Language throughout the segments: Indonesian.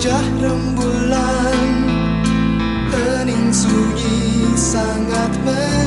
wajah rembulan Hening sunyi sangat menarik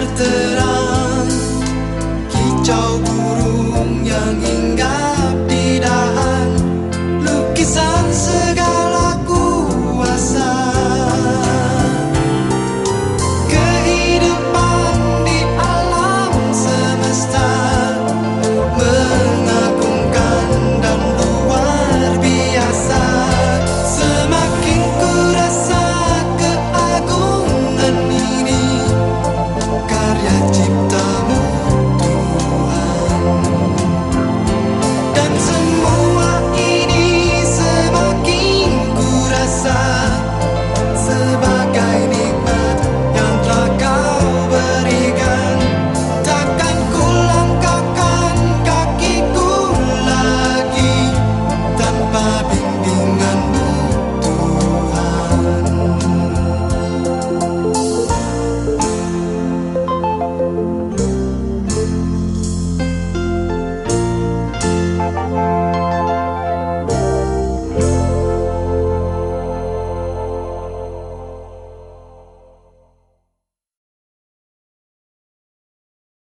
verte 但真